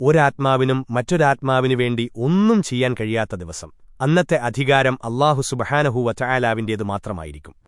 ഒരാത്മാവിനും മറ്റൊരാത്മാവിനു വേണ്ടി ഒന്നും ചെയ്യാൻ കഴിയാത്ത ദിവസം. അന്നത്തെ അധികാരം അള്ളാഹു സുബഹാനഹൂവ ചായാലാവിന്റേതു മാത്രമായിരിക്കും.